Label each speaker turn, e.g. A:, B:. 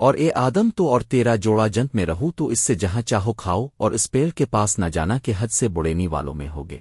A: اور اے آدم تو اور تیرا جوڑا جنت میں رہو تو اس سے جہاں چاہو کھاؤ اور اس پیڑ کے پاس نہ جانا کہ حد سے بڑینی والوں میں ہوگے۔